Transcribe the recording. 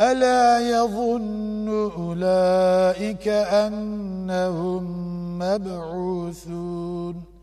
ألا يظن أولئك أنهم مبعوثون